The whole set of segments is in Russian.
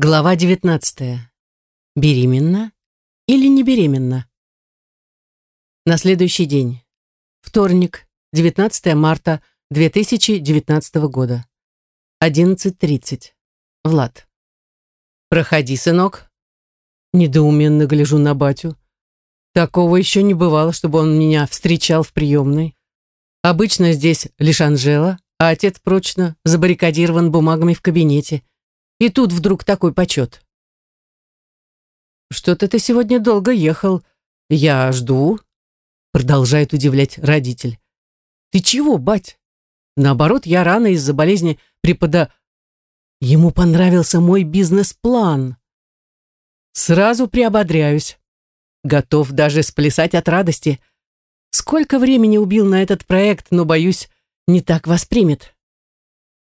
Глава 19. Беременна или не беременна? На следующий день. Вторник, 19 марта 2019 года. 11.30. Влад. «Проходи, сынок». Недоуменно гляжу на батю. Такого еще не бывало, чтобы он меня встречал в приемной. Обычно здесь лишь Анжела, а отец прочно забаррикадирован бумагами в кабинете. И тут вдруг такой почет. «Что-то ты сегодня долго ехал. Я жду», — продолжает удивлять родитель. «Ты чего, бать? Наоборот, я рано из-за болезни препода...» Ему понравился мой бизнес-план. Сразу приободряюсь. Готов даже сплясать от радости. Сколько времени убил на этот проект, но, боюсь, не так воспримет.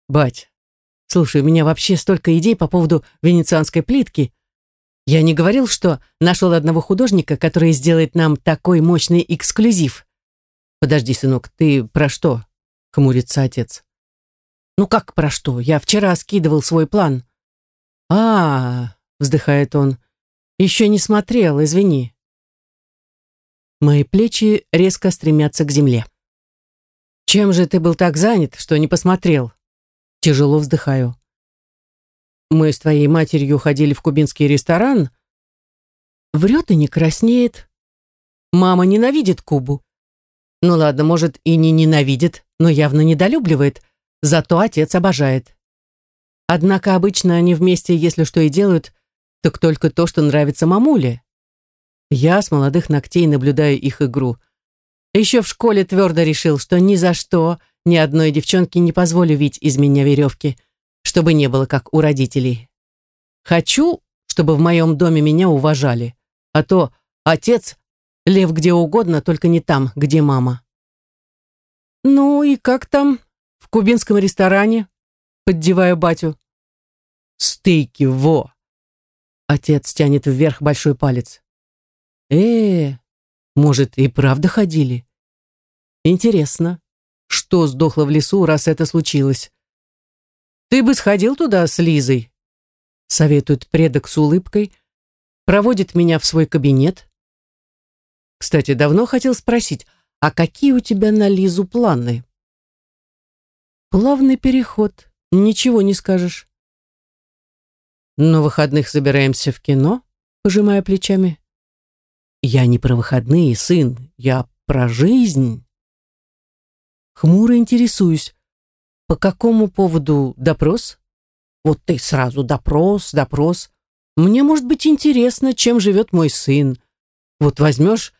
Бать, Слушай, у меня вообще столько идей по поводу венецианской плитки. Я не говорил, что нашел одного художника, который сделает нам такой мощный эксклюзив. Подожди, сынок, ты про что? Хмурится отец. Ну как про что? Я вчера скидывал свой план. А, -а, -а вздыхает он. Еще не смотрел, извини. Мои плечи резко стремятся к земле. Чем же ты был так занят, что не посмотрел? Тяжело вздыхаю. Мы с твоей матерью ходили в кубинский ресторан. Врет и не краснеет. Мама ненавидит Кубу. Ну ладно, может, и не ненавидит, но явно недолюбливает. Зато отец обожает. Однако обычно они вместе, если что и делают, так только то, что нравится мамуле. Я с молодых ногтей наблюдаю их игру. Еще в школе твердо решил, что ни за что ни одной девчонке не позволю вить из меня веревки, чтобы не было как у родителей. Хочу, чтобы в моем доме меня уважали, а то отец — лев где угодно, только не там, где мама. «Ну и как там? В кубинском ресторане?» — поддеваю батю. «Стейки, во!» Отец тянет вверх большой палец. э может, и правда ходили? Интересно что сдохло в лесу, раз это случилось. Ты бы сходил туда с Лизой, советует предок с улыбкой, проводит меня в свой кабинет. Кстати, давно хотел спросить, а какие у тебя на Лизу планы? Плавный переход, ничего не скажешь. На выходных собираемся в кино, пожимая плечами. Я не про выходные, сын, я про жизнь. Хмуро интересуюсь. По какому поводу допрос? Вот ты сразу допрос, допрос. Мне может быть интересно, чем живет мой сын. Вот возьмешь,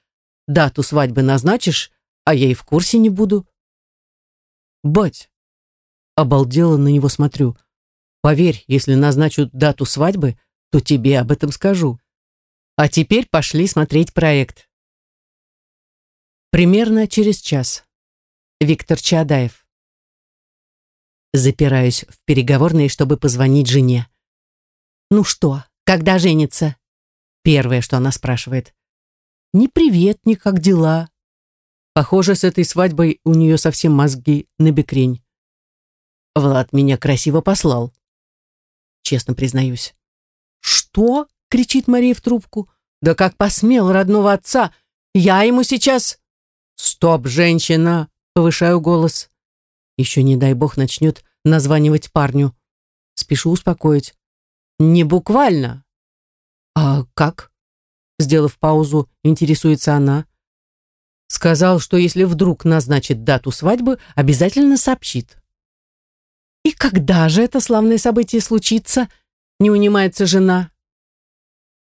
дату свадьбы назначишь, а я и в курсе не буду. Бать, обалдело на него смотрю. Поверь, если назначу дату свадьбы, то тебе об этом скажу. А теперь пошли смотреть проект. Примерно через час. Виктор Чадаев. Запираюсь в переговорной, чтобы позвонить жене. «Ну что, когда женится?» Первое, что она спрашивает. «Ни привет, ни как дела». Похоже, с этой свадьбой у нее совсем мозги на бекрень. Влад меня красиво послал. Честно признаюсь. «Что?» — кричит Мария в трубку. «Да как посмел родного отца! Я ему сейчас...» «Стоп, женщина!» Повышаю голос. Еще, не дай бог, начнет названивать парню. Спешу успокоить. Не буквально. А как? Сделав паузу, интересуется она. Сказал, что если вдруг назначит дату свадьбы, обязательно сообщит. И когда же это славное событие случится? Не унимается жена.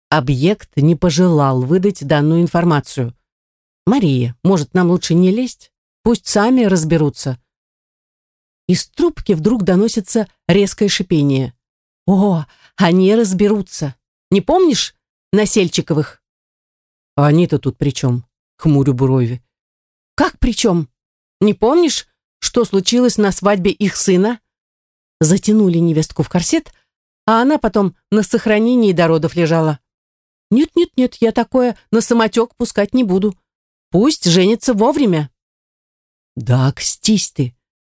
Объект не пожелал выдать данную информацию. Мария, может, нам лучше не лезть? Пусть сами разберутся. Из трубки вдруг доносится резкое шипение. О, они разберутся. Не помнишь Насельчиковых? А они-то тут при чем? Хмурю брови. Как при чем? Не помнишь, что случилось на свадьбе их сына? Затянули невестку в корсет, а она потом на сохранении до родов лежала. Нет-нет-нет, я такое на самотек пускать не буду. Пусть женится вовремя. Да, кстись ты.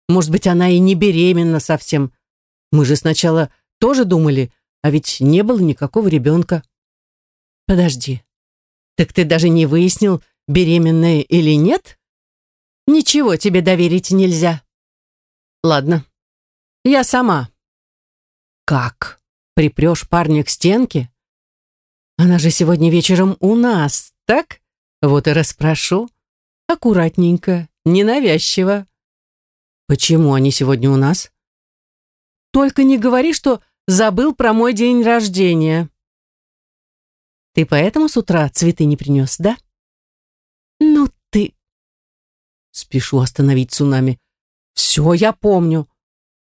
Может быть, она и не беременна совсем. Мы же сначала тоже думали, а ведь не было никакого ребенка. Подожди, так ты даже не выяснил, беременная или нет? Ничего тебе доверить нельзя. Ладно, я сама. Как? Припрешь парня к стенке? Она же сегодня вечером у нас, так? Вот и расспрошу. Аккуратненько, ненавязчиво. Почему они сегодня у нас? Только не говори, что забыл про мой день рождения. Ты поэтому с утра цветы не принес, да? Ну ты... Спешу остановить цунами. Все я помню.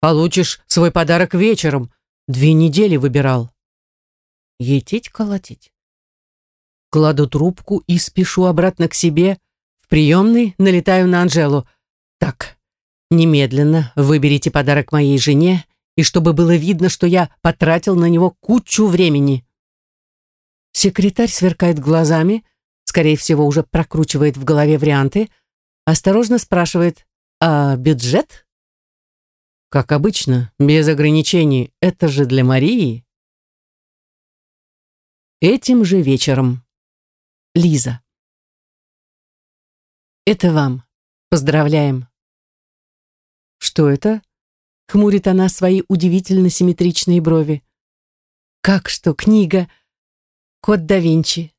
Получишь свой подарок вечером. Две недели выбирал. Етить-колотить. Кладу трубку и спешу обратно к себе. Приемной налетаю на Анжелу. Так, немедленно выберите подарок моей жене и чтобы было видно, что я потратил на него кучу времени. Секретарь сверкает глазами, скорее всего, уже прокручивает в голове варианты, осторожно спрашивает «А бюджет?» Как обычно, без ограничений, это же для Марии. Этим же вечером. Лиза. Это вам. Поздравляем. Что это? Хмурит она свои удивительно симметричные брови. Как что, книга? Код да Винчи.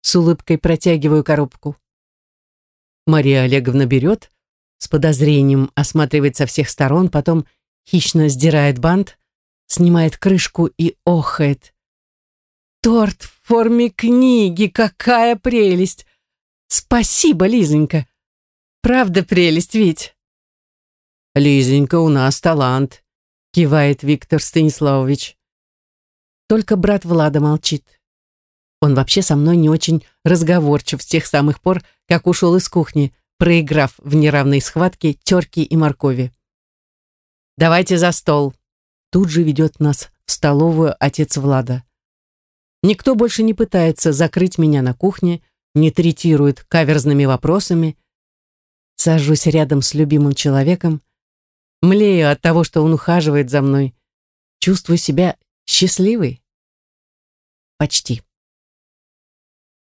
С улыбкой протягиваю коробку. Мария Олеговна берет, с подозрением осматривает со всех сторон, потом хищно сдирает бант, снимает крышку и охает. Торт в форме книги, какая прелесть! Спасибо, Лизонька. Правда прелесть ведь? Лизонька, у нас талант, кивает Виктор Станиславович. Только брат Влада молчит. Он вообще со мной не очень разговорчив с тех самых пор, как ушел из кухни, проиграв в неравной схватке терки и моркови. «Давайте за стол!» Тут же ведет нас в столовую отец Влада. Никто больше не пытается закрыть меня на кухне, не третирует каверзными вопросами. Сажусь рядом с любимым человеком, млею от того, что он ухаживает за мной, чувствую себя счастливой. Почти.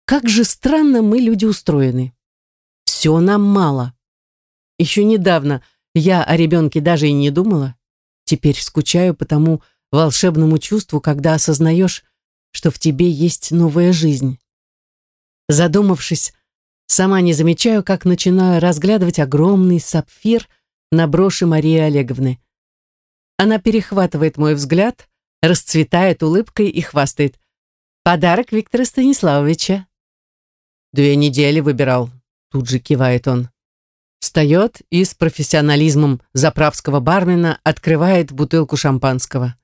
Как же странно мы, люди, устроены. Все нам мало. Еще недавно я о ребенке даже и не думала. Теперь скучаю по тому волшебному чувству, когда осознаешь, что в тебе есть новая жизнь. Задумавшись, сама не замечаю, как начинаю разглядывать огромный сапфир на броши Марии Олеговны. Она перехватывает мой взгляд, расцветает улыбкой и хвастает. «Подарок Виктора Станиславовича». «Две недели выбирал», — тут же кивает он. Встает и с профессионализмом заправского бармена открывает бутылку шампанского.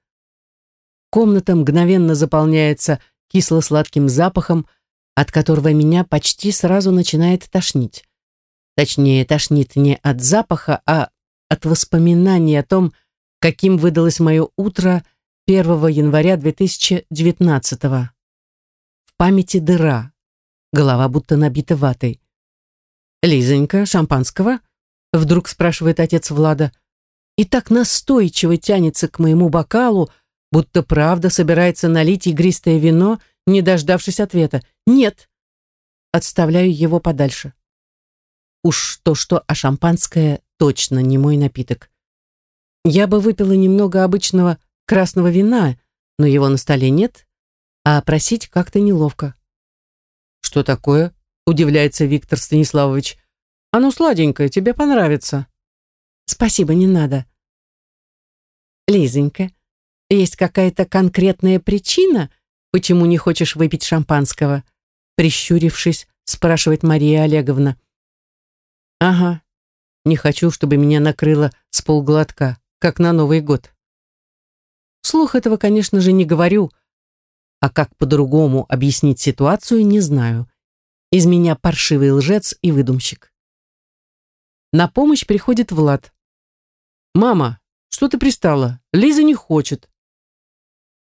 Комната мгновенно заполняется кисло-сладким запахом, от которого меня почти сразу начинает тошнить. Точнее, тошнит не от запаха, а от воспоминаний о том, каким выдалось мое утро 1 января 2019 -го. В памяти дыра, голова будто набита ватой. «Лизонька, шампанского?» Вдруг спрашивает отец Влада. И так настойчиво тянется к моему бокалу, будто правда собирается налить игристое вино, не дождавшись ответа. «Нет!» Отставляю его подальше. Уж то-что, а шампанское точно не мой напиток. Я бы выпила немного обычного красного вина, но его на столе нет, а просить как-то неловко. «Что такое?» — удивляется Виктор Станиславович. «Оно сладенькое, тебе понравится». «Спасибо, не надо». «Лизонька, есть какая-то конкретная причина, почему не хочешь выпить шампанского? Прищурившись, спрашивает Мария Олеговна. Ага, не хочу, чтобы меня накрыло с полглотка, как на Новый год. Слух этого, конечно же, не говорю, а как по-другому объяснить ситуацию, не знаю. Из меня паршивый лжец и выдумщик. На помощь приходит Влад. «Мама, что ты пристала? Лиза не хочет».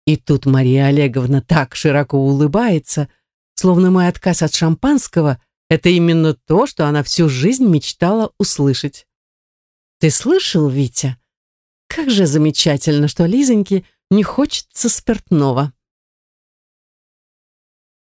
И тут Мария Олеговна так широко улыбается, словно мой отказ от шампанского — это именно то, что она всю жизнь мечтала услышать. «Ты слышал, Витя? Как же замечательно, что Лизоньке Не хочется спиртного.